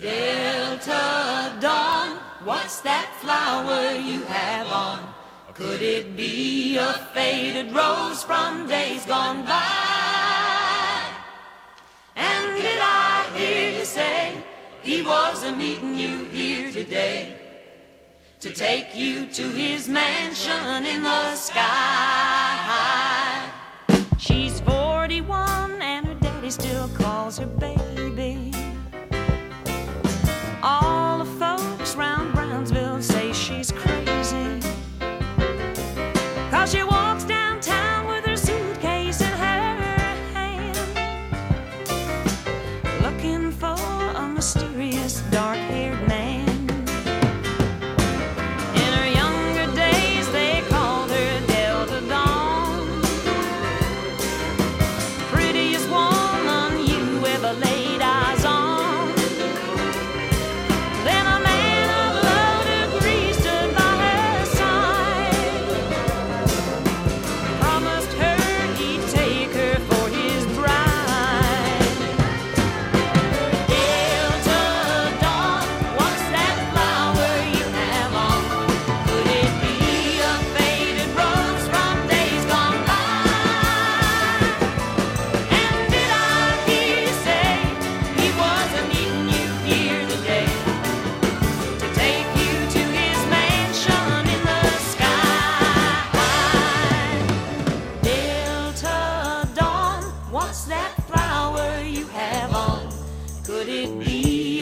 Delta Dawn, what's that flower you have on? Could it be a faded rose from days gone by? And did I hear you say he wasn't meeting you here today to take you to his mansion in the sky? 那些我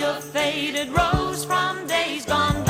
a faded rose from days gone by.